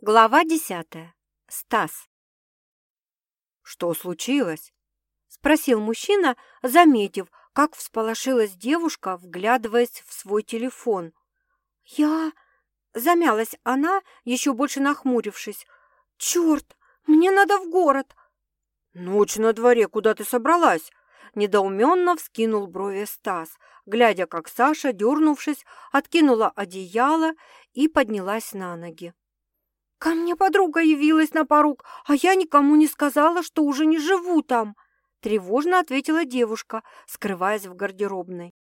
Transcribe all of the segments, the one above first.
Глава десятая. Стас. «Что случилось?» – спросил мужчина, заметив, как всполошилась девушка, вглядываясь в свой телефон. «Я...» – замялась она, еще больше нахмурившись. «Черт, мне надо в город!» «Ночь на дворе, куда ты собралась?» Недоуменно вскинул брови Стас, глядя, как Саша, дернувшись, откинула одеяло и поднялась на ноги. «Ко мне подруга явилась на порог, а я никому не сказала, что уже не живу там», тревожно ответила девушка, скрываясь в гардеробной.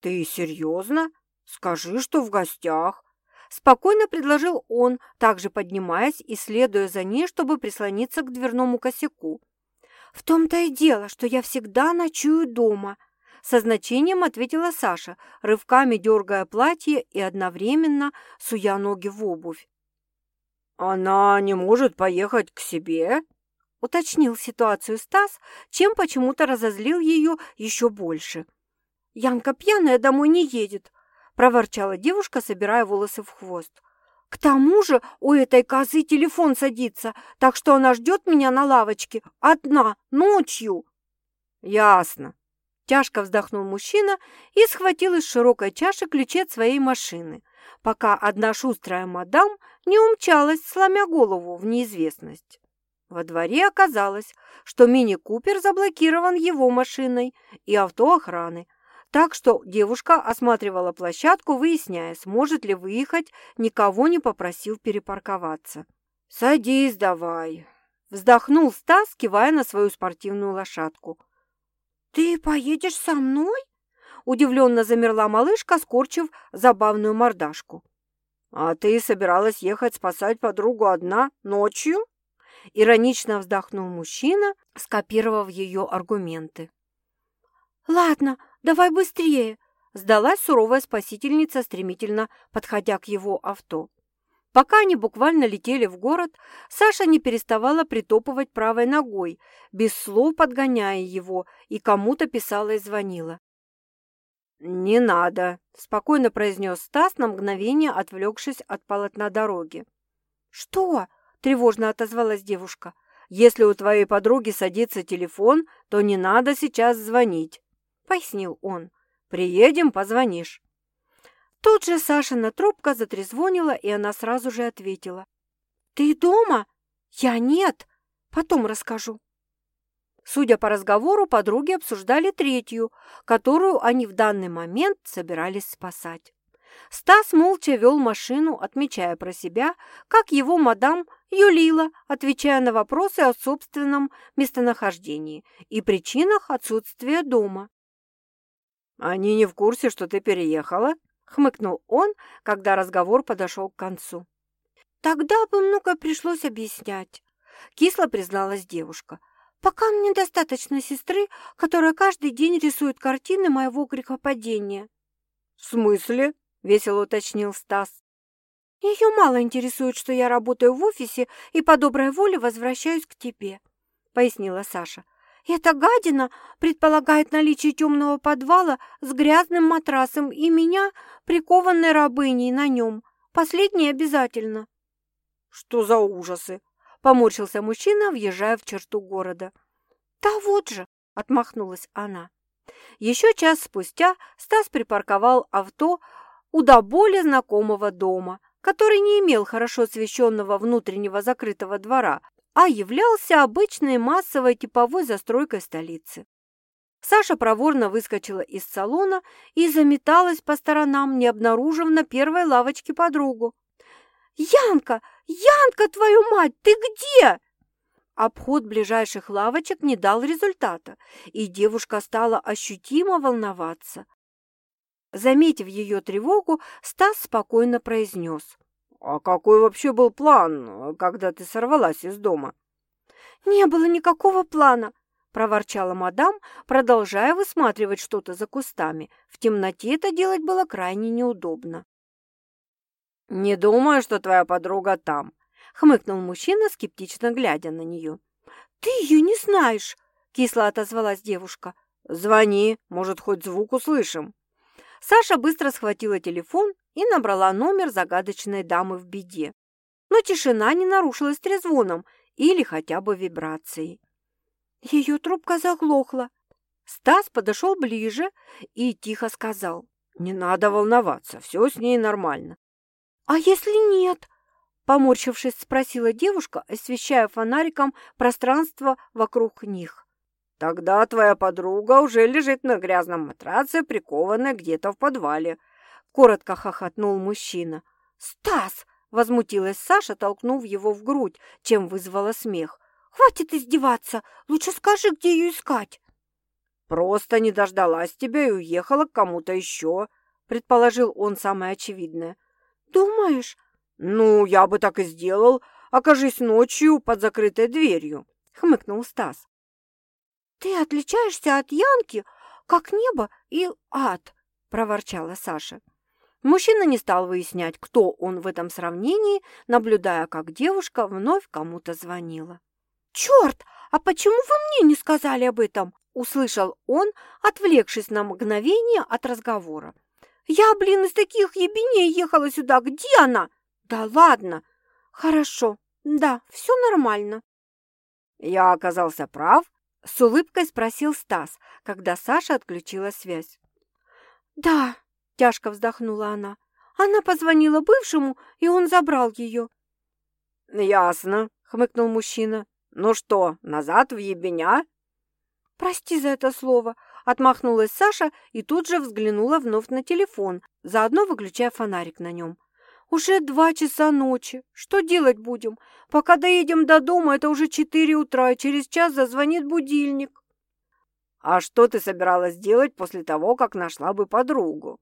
«Ты серьезно? Скажи, что в гостях», спокойно предложил он, также поднимаясь и следуя за ней, чтобы прислониться к дверному косяку. «В том-то и дело, что я всегда ночую дома», со значением ответила Саша, рывками дергая платье и одновременно суя ноги в обувь. «Она не может поехать к себе?» — уточнил ситуацию Стас, чем почему-то разозлил ее еще больше. «Янка пьяная домой не едет», — проворчала девушка, собирая волосы в хвост. «К тому же у этой козы телефон садится, так что она ждет меня на лавочке одна, ночью». «Ясно», — тяжко вздохнул мужчина и схватил из широкой чаши ключи от своей машины — пока одна шустрая мадам не умчалась, сломя голову в неизвестность. Во дворе оказалось, что мини-купер заблокирован его машиной и авто охраны, так что девушка осматривала площадку, выясняя, сможет ли выехать, никого не попросив перепарковаться. «Садись давай», — вздохнул Стас, кивая на свою спортивную лошадку. «Ты поедешь со мной?» Удивленно замерла малышка, скорчив забавную мордашку. «А ты собиралась ехать спасать подругу одна ночью?» Иронично вздохнул мужчина, скопировав ее аргументы. «Ладно, давай быстрее!» Сдалась суровая спасительница, стремительно подходя к его авто. Пока они буквально летели в город, Саша не переставала притопывать правой ногой, без слов подгоняя его, и кому-то писала и звонила. «Не надо», – спокойно произнес Стас на мгновение, отвлекшись от полотна дороги. «Что?» – тревожно отозвалась девушка. «Если у твоей подруги садится телефон, то не надо сейчас звонить», – пояснил он. «Приедем, позвонишь». Тут же Сашина трубка затрезвонила, и она сразу же ответила. «Ты дома? Я нет. Потом расскажу». Судя по разговору, подруги обсуждали третью, которую они в данный момент собирались спасать. Стас молча вел машину, отмечая про себя, как его мадам юлила, отвечая на вопросы о собственном местонахождении и причинах отсутствия дома. «Они не в курсе, что ты переехала?» — хмыкнул он, когда разговор подошел к концу. «Тогда бы много пришлось объяснять», — кисло призналась девушка. Пока мне достаточно сестры, которая каждый день рисует картины моего грехопадения». «В смысле?» – весело уточнил Стас. «Ее мало интересует, что я работаю в офисе и по доброй воле возвращаюсь к тебе», – пояснила Саша. «Эта гадина предполагает наличие темного подвала с грязным матрасом и меня, прикованной рабыней на нем. Последнее обязательно». «Что за ужасы?» Поморщился мужчина, въезжая в черту города. «Да вот же!» – отмахнулась она. Еще час спустя Стас припарковал авто у до боли знакомого дома, который не имел хорошо освещенного внутреннего закрытого двора, а являлся обычной массовой типовой застройкой столицы. Саша проворно выскочила из салона и заметалась по сторонам, не обнаружив на первой лавочке подругу. «Янка! Янка, твою мать, ты где?» Обход ближайших лавочек не дал результата, и девушка стала ощутимо волноваться. Заметив ее тревогу, Стас спокойно произнес. «А какой вообще был план, когда ты сорвалась из дома?» «Не было никакого плана», – проворчала мадам, продолжая высматривать что-то за кустами. В темноте это делать было крайне неудобно. «Не думаю, что твоя подруга там», — хмыкнул мужчина, скептично глядя на нее. «Ты ее не знаешь», — кисло отозвалась девушка. «Звони, может, хоть звук услышим». Саша быстро схватила телефон и набрала номер загадочной дамы в беде. но тишина не нарушилась трезвоном или хотя бы вибрацией. Ее трубка заглохла. Стас подошел ближе и тихо сказал. «Не надо волноваться, все с ней нормально». «А если нет?» Поморщившись, спросила девушка, освещая фонариком пространство вокруг них. «Тогда твоя подруга уже лежит на грязном матраце, прикованная где-то в подвале», — коротко хохотнул мужчина. «Стас!» — возмутилась Саша, толкнув его в грудь, чем вызвала смех. «Хватит издеваться! Лучше скажи, где ее искать!» «Просто не дождалась тебя и уехала к кому-то еще», — предположил он самое очевидное. «Думаешь?» «Ну, я бы так и сделал, окажись ночью под закрытой дверью», — хмыкнул Стас. «Ты отличаешься от Янки, как небо и ад», — проворчала Саша. Мужчина не стал выяснять, кто он в этом сравнении, наблюдая, как девушка вновь кому-то звонила. «Черт, а почему вы мне не сказали об этом?» – услышал он, отвлекшись на мгновение от разговора. «Я, блин, из таких ебеней ехала сюда. Где она?» «Да ладно! Хорошо, да, все нормально». «Я оказался прав?» – с улыбкой спросил Стас, когда Саша отключила связь. «Да», – тяжко вздохнула она. «Она позвонила бывшему, и он забрал ее». «Ясно», – хмыкнул мужчина. «Ну что, назад в ебеня?» «Прости за это слово», – отмахнулась Саша и тут же взглянула вновь на телефон, заодно выключая фонарик на нем. Уже два часа ночи. Что делать будем? Пока доедем до дома, это уже четыре утра, и через час зазвонит будильник. А что ты собиралась делать после того, как нашла бы подругу?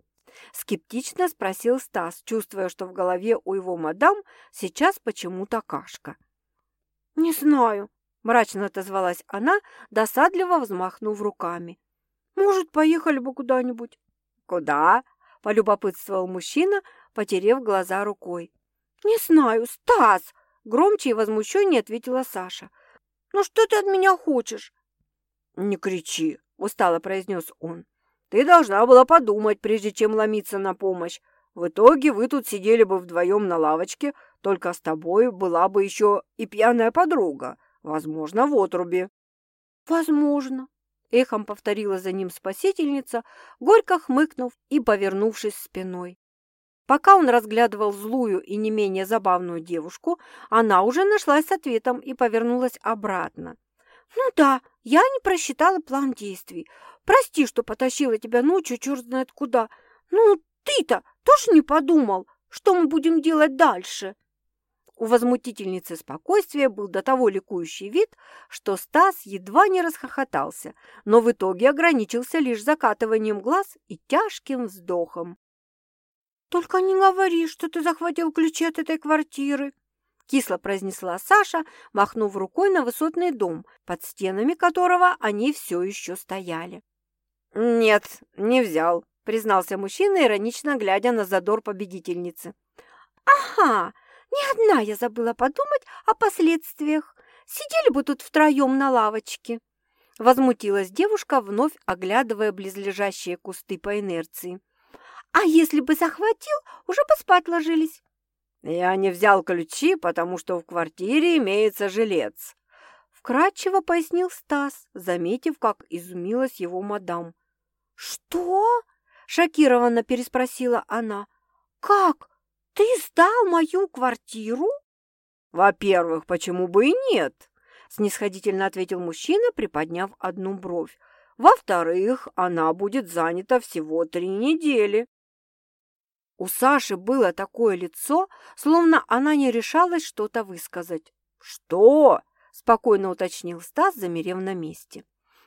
Скептично спросил Стас, чувствуя, что в голове у его мадам сейчас почему-то кашка. «Не знаю», – мрачно отозвалась она, досадливо взмахнув руками. «Может, поехали бы куда-нибудь?» «Куда?» – полюбопытствовал мужчина, потерев глаза рукой. «Не знаю, Стас!» – громче и возмущеннее ответила Саша. «Ну что ты от меня хочешь?» «Не кричи!» – устало произнес он. «Ты должна была подумать, прежде чем ломиться на помощь. В итоге вы тут сидели бы вдвоем на лавочке, только с тобой была бы еще и пьяная подруга, возможно, в отрубе». «Возможно», — эхом повторила за ним спасительница, горько хмыкнув и повернувшись спиной. Пока он разглядывал злую и не менее забавную девушку, она уже нашлась с ответом и повернулась обратно. «Ну да, я не просчитала план действий. Прости, что потащила тебя ночью черт знает куда. Ну, ты-то тоже не подумал, что мы будем делать дальше?» У возмутительницы спокойствия был до того ликующий вид, что Стас едва не расхохотался, но в итоге ограничился лишь закатыванием глаз и тяжким вздохом. «Только не говори, что ты захватил ключи от этой квартиры!» Кисло произнесла Саша, махнув рукой на высотный дом, под стенами которого они все еще стояли. «Нет, не взял», — признался мужчина, иронично глядя на задор победительницы. «Ага, не одна я забыла подумать о последствиях. Сидели бы тут втроем на лавочке». Возмутилась девушка, вновь оглядывая близлежащие кусты по инерции. А если бы захватил, уже бы спать ложились. Я не взял ключи, потому что в квартире имеется жилец. Вкратчиво пояснил Стас, заметив, как изумилась его мадам. «Что?» – шокированно переспросила она. «Как? Ты сдал мою квартиру?» «Во-первых, почему бы и нет?» – снисходительно ответил мужчина, приподняв одну бровь. «Во-вторых, она будет занята всего три недели». У Саши было такое лицо, словно она не решалась что-то высказать. «Что?» – спокойно уточнил Стас, замерев на месте.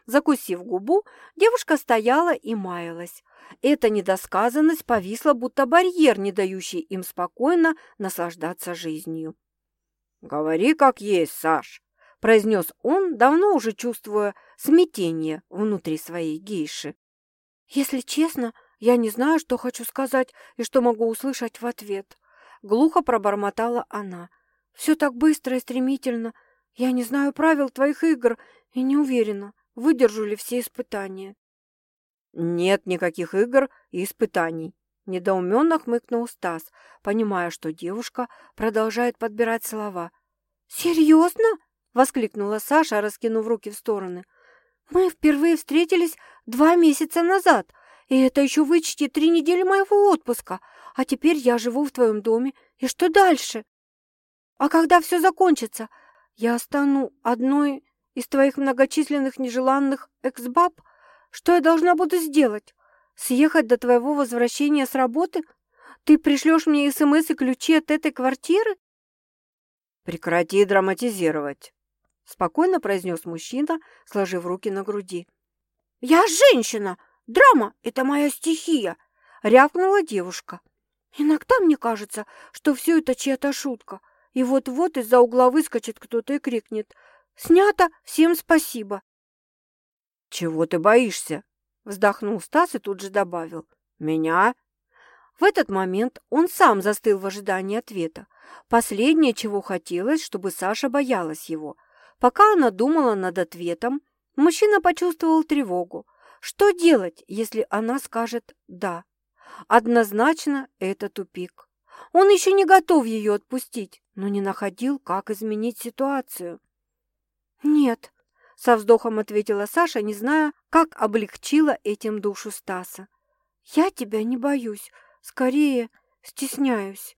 Закусив губу, девушка стояла и маялась. Эта недосказанность повисла, будто барьер, не дающий им спокойно наслаждаться жизнью. «Говори как есть, Саш», – произнес он, давно уже чувствуя смятение внутри своей гейши. «Если честно, я не знаю, что хочу сказать и что могу услышать в ответ. Глухо пробормотала она. Все так быстро и стремительно. Я не знаю правил твоих игр и не уверена, выдержу ли все испытания. Нет никаких игр и испытаний. Недоуменно хмыкнул Стас, понимая, что девушка продолжает подбирать слова. «Серьезно?» — воскликнула Саша, раскинув руки в стороны. «Мы впервые встретились два месяца назад, и это еще вычти три недели моего отпуска, а теперь я живу в твоем доме, и что дальше? А когда все закончится, я стану одной из твоих многочисленных нежеланных экс-баб? Что я должна буду сделать? Съехать до твоего возвращения с работы? Ты пришлешь мне СМС и ключи от этой квартиры? Прекрати драматизировать, спокойно произнес мужчина, сложив руки на груди. Я женщина, Драма — это моя стихия!» — рявкнула девушка. «Иногда мне кажется, что все это чья-то шутка, и вот-вот из-за угла выскочит кто-то и крикнет «Снято! Всем спасибо!» «Чего ты боишься?» — вздохнул Стас и тут же добавил. «Меня?» В этот момент он сам застыл в ожидании ответа. Последнее, чего хотелось, чтобы Саша боялась его. Пока она думала над ответом, мужчина почувствовал тревогу. Что делать, если она скажет «да»? Однозначно это тупик. Он еще не готов ее отпустить, но не находил, как изменить ситуацию. «Нет», — со вздохом ответила Саша, не зная, как облегчила этим душу Стаса. «Я тебя не боюсь, скорее стесняюсь».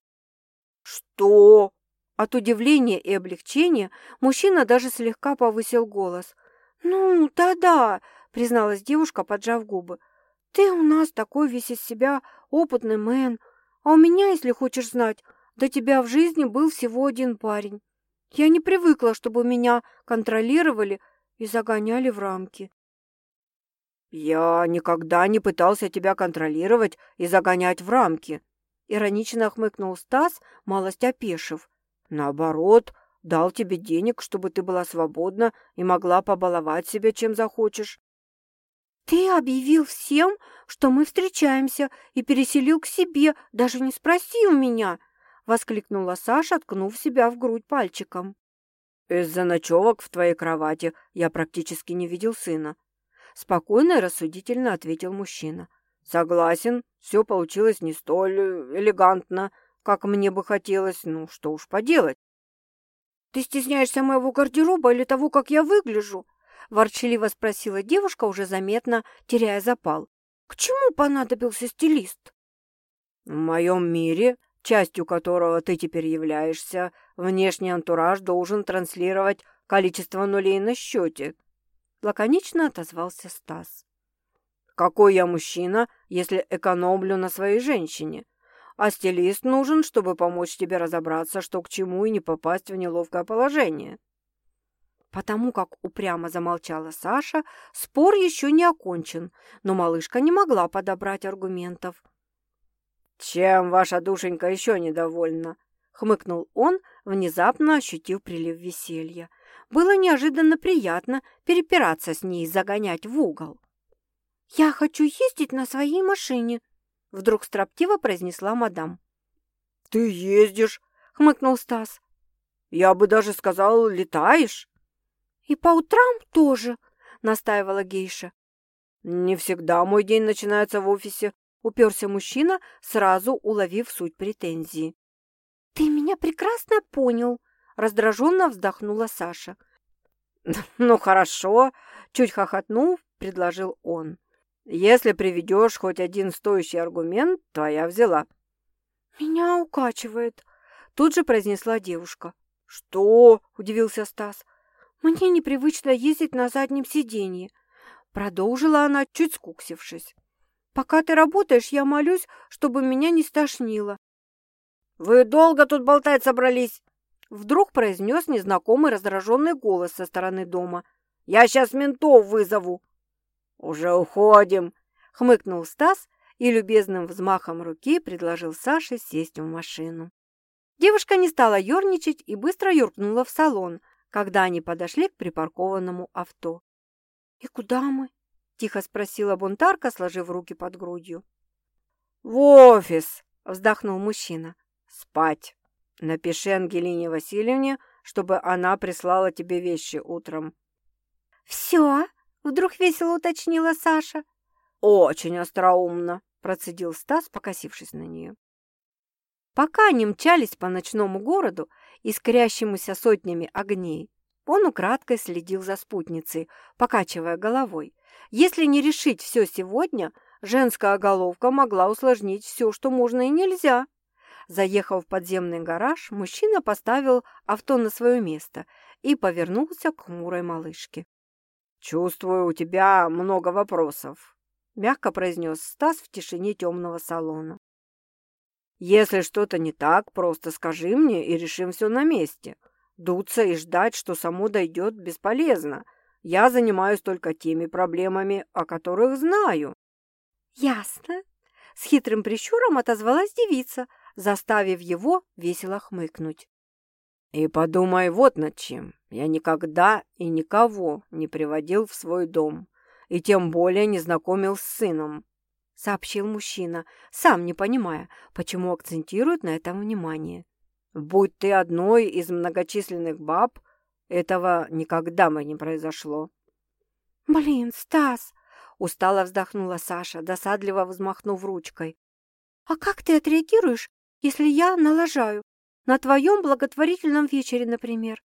«Что?» От удивления и облегчения мужчина даже слегка повысил голос. «Ну, да-да, призналась девушка, поджав губы. «Ты у нас такой весь из себя опытный мэн, а у меня, если хочешь знать, до тебя в жизни был всего один парень. Я не привыкла, чтобы меня контролировали и загоняли в рамки». «Я никогда не пытался тебя контролировать и загонять в рамки», иронично хмыкнул Стас, малость опешив. «Наоборот, дал тебе денег, чтобы ты была свободна и могла побаловать себя, чем захочешь. «Ты объявил всем, что мы встречаемся, и переселил к себе, даже не спросил меня!» — воскликнула Саша, ткнув себя в грудь пальчиком. «Из-за ночевок в твоей кровати я практически не видел сына», — спокойно и рассудительно ответил мужчина. «Согласен, все получилось не столь элегантно, как мне бы хотелось, ну что уж поделать». «Ты стесняешься моего гардероба или того, как я выгляжу?» ворчливо спросила девушка, уже заметно теряя запал. «К чему понадобился стилист?» «В моем мире, частью которого ты теперь являешься, внешний антураж должен транслировать количество нулей на счете», лаконично отозвался Стас. «Какой я мужчина, если экономлю на своей женщине? А стилист нужен, чтобы помочь тебе разобраться, что к чему, и не попасть в неловкое положение». Потому как упрямо замолчала Саша, спор еще не окончен, но малышка не могла подобрать аргументов. «Чем ваша душенька еще недовольна?» — хмыкнул он, внезапно ощутив прилив веселья. Было неожиданно приятно перепираться с ней и загонять в угол. «Я хочу ездить на своей машине», — вдруг строптиво произнесла мадам. «Ты ездишь?» — хмыкнул Стас. «Я бы даже сказал, летаешь». «И по утрам тоже», — настаивала гейша. «Не всегда мой день начинается в офисе», — уперся мужчина, сразу уловив суть претензии. «Ты меня прекрасно понял», — раздраженно вздохнула Саша. «Ну, хорошо», — чуть хохотнув, предложил он. «Если приведешь хоть один стоящий аргумент, то я взяла». «Меня укачивает», — тут же произнесла девушка. «Что?» — удивился Стас. «Мне непривычно ездить на заднем сиденье», — продолжила она, чуть скуксившись. «Пока ты работаешь, я молюсь, чтобы меня не стошнило». «Вы долго тут болтать собрались?» Вдруг произнес незнакомый раздраженный голос со стороны дома. «Я сейчас ментов вызову». «Уже уходим», — хмыкнул Стас и любезным взмахом руки предложил Саше сесть в машину. Девушка не стала ерничать и быстро юркнула в салон, когда они подошли к припаркованному авто. «И куда мы?» – тихо спросила бунтарка, сложив руки под грудью. «В офис!» – вздохнул мужчина. «Спать. Напиши Ангелине Васильевне, чтобы она прислала тебе вещи утром». «Все?» – вдруг весело уточнила Саша. «Очень остроумно», процедил Стас, покосившись на нее. Пока они мчались по ночному городу, искрящемуся сотнями огней, он украдкой следил за спутницей, покачивая головой. Если не решить все сегодня, женская головка могла усложнить все, что можно и нельзя. Заехав в подземный гараж, мужчина поставил авто на свое место и повернулся к хмурой малышке. «Чувствую, у тебя много вопросов», — мягко произнес Стас в тишине темного салона. «Если что-то не так, просто скажи мне и решим все на месте. Дуться и ждать, что само дойдет, бесполезно. Я занимаюсь только теми проблемами, о которых знаю». «Ясно», — с хитрым прищуром отозвалась девица, заставив его весело хмыкнуть. И подумай вот над чем. Я никогда и никого не приводил в свой дом, и тем более не знакомил с сыном, сообщил мужчина, сам не понимая, почему акцентирует на этом внимание. Будь ты одной из многочисленных баб, этого никогда бы не произошло. Блин, Стас, устало вздохнула Саша, досадливо взмахнув ручкой. А как ты отреагируешь, если я налажаю? На твоем благотворительном вечере, например».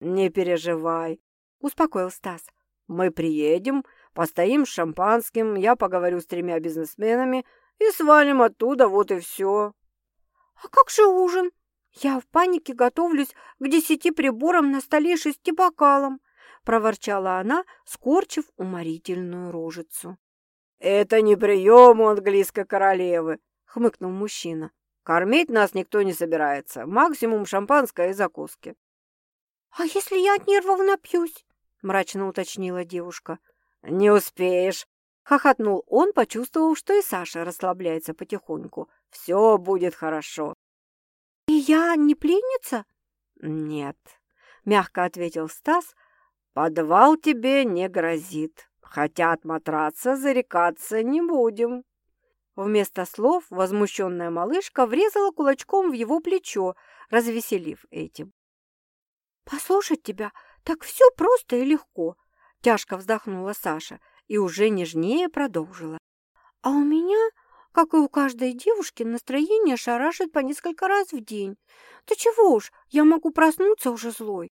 «Не переживай», — успокоил Стас. «Мы приедем, постоим с шампанским, я поговорю с тремя бизнесменами и свалим оттуда, вот и все». «А как же ужин? Я в панике готовлюсь к десяти приборам на столе шести бокалам», — проворчала она, скорчив уморительную рожицу. «Это не прием у английской королевы», — хмыкнул мужчина. Кормить нас никто не собирается. Максимум шампанское и закуски. «А если я от нервов напьюсь?» – мрачно уточнила девушка. «Не успеешь!» – хохотнул он, почувствовав, что и Саша расслабляется потихоньку. «Все будет хорошо». «И я не пленница?» «Нет», – мягко ответил Стас. «Подвал тебе не грозит. Хотя от матраца зарекаться не будем». Вместо слов возмущенная малышка врезала кулачком в его плечо, развеселив этим. «Послушать тебя так все просто и легко», – тяжко вздохнула Саша и уже нежнее продолжила. «А у меня, как и у каждой девушки, настроение шарашит по несколько раз в день. Да чего уж, я могу проснуться уже злой».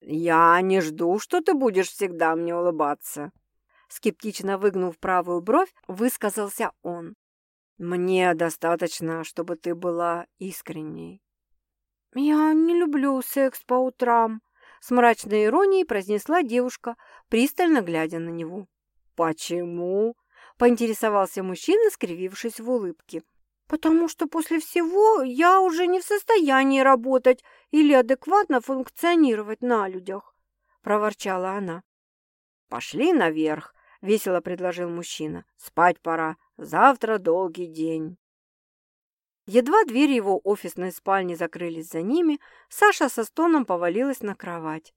«Я не жду, что ты будешь всегда мне улыбаться», скептично выгнув правую бровь, высказался он. «Мне достаточно, чтобы ты была искренней». «Я не люблю секс по утрам», — с мрачной иронией произнесла девушка, пристально глядя на него. «Почему?» — поинтересовался мужчина, скривившись в улыбке. «Потому что после всего я уже не в состоянии работать или адекватно функционировать на людях», — проворчала она. «Пошли наверх, весело предложил мужчина. Спать пора, завтра долгий день. Едва двери его офисной спальни закрылись за ними, Саша со стоном повалилась на кровать.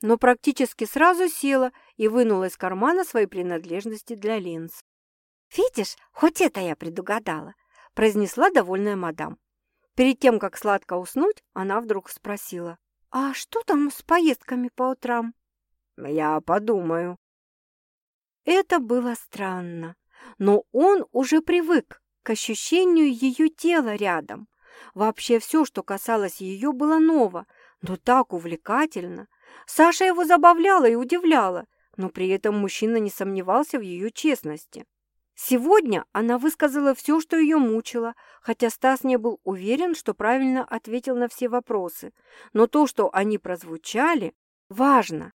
Но практически сразу села и вынула из кармана свои принадлежности для линз. «Видишь, хоть это я предугадала», – произнесла довольная мадам. Перед тем, как сладко уснуть, она вдруг спросила, «А что там с поездками по утрам?» «Я подумаю», это было странно, но он уже привык к ощущению ее тела рядом. Вообще все, что касалось ее, было ново, но так увлекательно. Саша его забавляла и удивляла, но при этом мужчина не сомневался в ее честности. Сегодня она высказала все, что ее мучило, хотя Стас не был уверен, что правильно ответил на все вопросы. Но то, что они прозвучали, важно.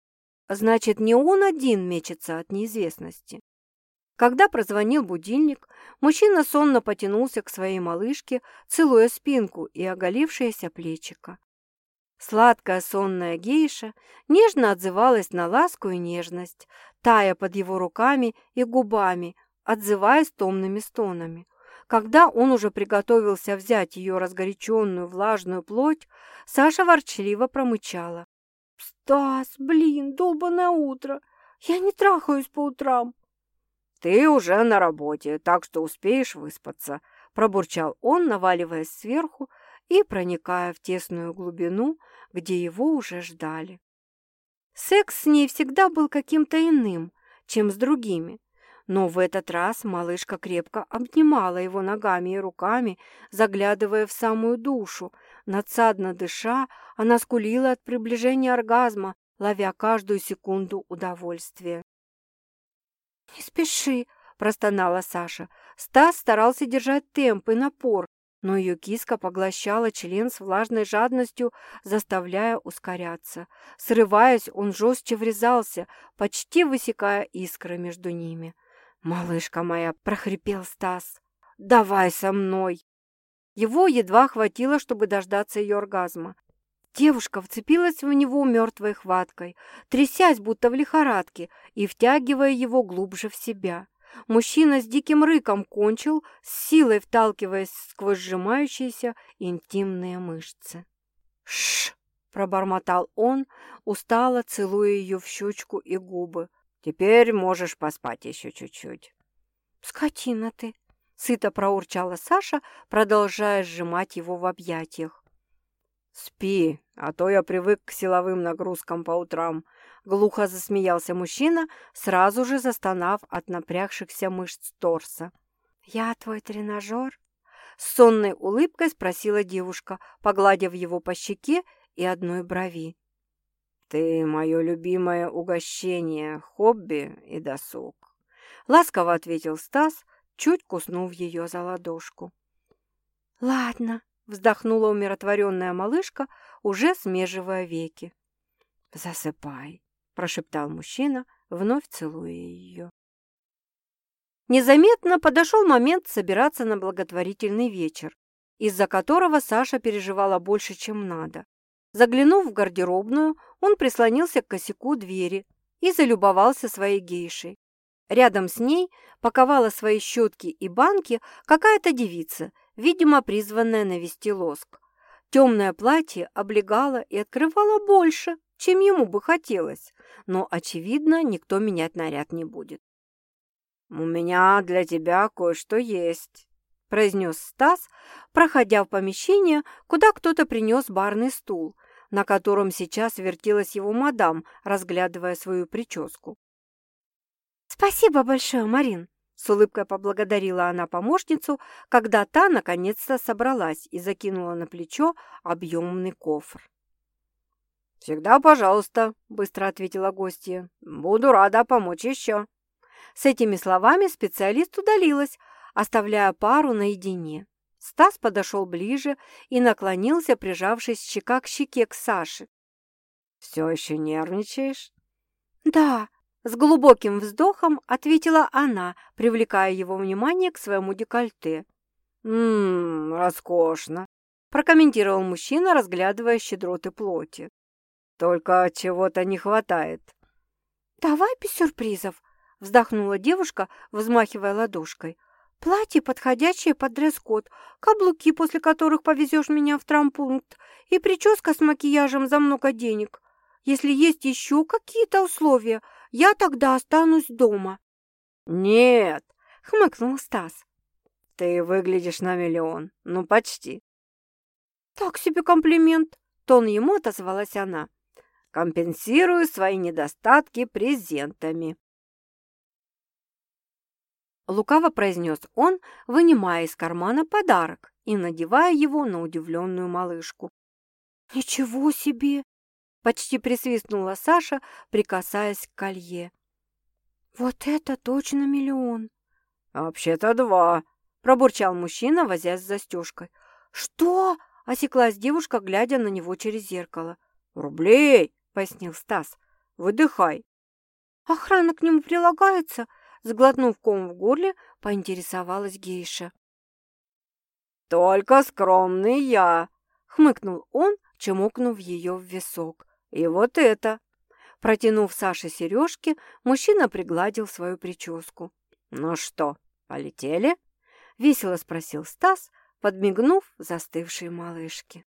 Значит, не он один мечется от неизвестности. Когда прозвонил будильник, мужчина сонно потянулся к своей малышке, целуя спинку и оголившееся плечико. Сладкая сонная гейша нежно отзывалась на ласку и нежность, тая под его руками и губами, отзываясь томными стонами. Когда он уже приготовился взять ее разгоряченную влажную плоть, Саша ворчливо промычала. «Стас, блин, долбанное утро! Я не трахаюсь по утрам!» «Ты уже на работе, так что успеешь выспаться», – пробурчал он, наваливаясь сверху и проникая в тесную глубину, где его уже ждали. Секс с ней всегда был каким-то иным, чем с другими, Но в этот раз малышка крепко обнимала его ногами и руками, заглядывая в самую душу. Надсадно дыша, она скулила от приближения оргазма, ловя каждую секунду удовольствия. «Не спеши!» – простонала Саша. Стас старался держать темп и напор, но ее киска поглощала член с влажной жадностью, заставляя ускоряться. Срываясь, он жестче врезался, почти высекая искры между ними. «Малышка моя!» – прохрипел Стас. «Давай со мной!» Его едва хватило, чтобы дождаться ее оргазма. Девушка вцепилась в него мертвой хваткой, трясясь, будто в лихорадке, и втягивая его глубже в себя. Мужчина с диким рыком кончил, с силой вталкиваясь сквозь сжимающиеся интимные мышцы. «Шш!» – пробормотал он, устало целуя ее в щечку и губы. «Теперь можешь поспать еще чуть-чуть». «Скотина ты!» – сыто проурчала Саша, продолжая сжимать его в объятиях. «Спи, а то я привык к силовым нагрузкам по утрам», — глухо засмеялся мужчина, сразу же застонав от напрягшихся мышц торса. «Я твой тренажер?» С сонной улыбкой спросила девушка, погладив его по щеке и одной брови. «Ты мое любимое угощение, хобби и досуг», — ласково ответил Стас, чуть куснув ее за ладошку. «Ладно», Вздохнула умиротворенная малышка, уже смеживая веки. «Засыпай», – прошептал мужчина, вновь целуя ее. Незаметно подошел момент собираться на благотворительный вечер, из-за которого Саша переживала больше, чем надо. Заглянув в гардеробную, он прислонился к косяку двери и залюбовался своей гейшей. Рядом с ней паковала свои щетки и банки какая-то девица видимо, призванная навести лоск. Темное платье облегало и открывало больше, чем ему бы хотелось, но, очевидно, никто менять наряд не будет. «У меня для тебя кое-что есть», – произнес Стас, проходя в помещение, куда кто-то принес барный стул, на котором сейчас вертелась его мадам, разглядывая свою прическу. «Спасибо большое, Марин!» С улыбкой поблагодарила она помощницу, когда та наконец-то собралась и закинула на плечо объемный кофр. «Всегда пожалуйста», – быстро ответила гостья. «Буду рада помочь еще». С этими словами специалист удалилась, оставляя пару наедине. Стас подошел ближе и наклонился, прижавшись щека к щеке к Саше. «Все еще нервничаешь?» «Да», с глубоким вздохом ответила она, привлекая его внимание к своему декольте. «Ммм, роскошно», – прокомментировал мужчина, разглядывая щедроты плоти. «Только чего-то не хватает». «Давай без сюрпризов», – вздохнула девушка, взмахивая ладошкой. «Платье, подходящее под дресс-код, каблуки, после которых повезешь меня в трампункт, и прическа с макияжем за много денег. Если есть еще какие-то условия, я тогда останусь дома». «Нет», — хмыкнул Стас. «Ты выглядишь на миллион. Ну, почти». «Так себе комплимент», — тон ему отозвалась она. «Компенсирую свои недостатки презентами». Лукаво произнес он, вынимая из кармана подарок и надевая его на удивленную малышку. «Ничего себе!» Почти присвистнула Саша, прикасаясь к колье. «Вот это точно миллион!» «Вообще-то два!» – пробурчал мужчина, возясь с застежкой. «Что?» – осеклась девушка, глядя на него через зеркало. «Рублей!» – пояснил Стас. «Выдыхай!» «Охрана к нему прилагается?» Сглотнув ком в горле, поинтересовалась гейша. «Только скромный я!» — хмыкнул он, чмокнув ее в висок. И вот это!» Протянув Саше сережки, мужчина пригладил свою прическу. «Ну что, полетели?» — весело спросил Стас, подмигнув застывшей малышке.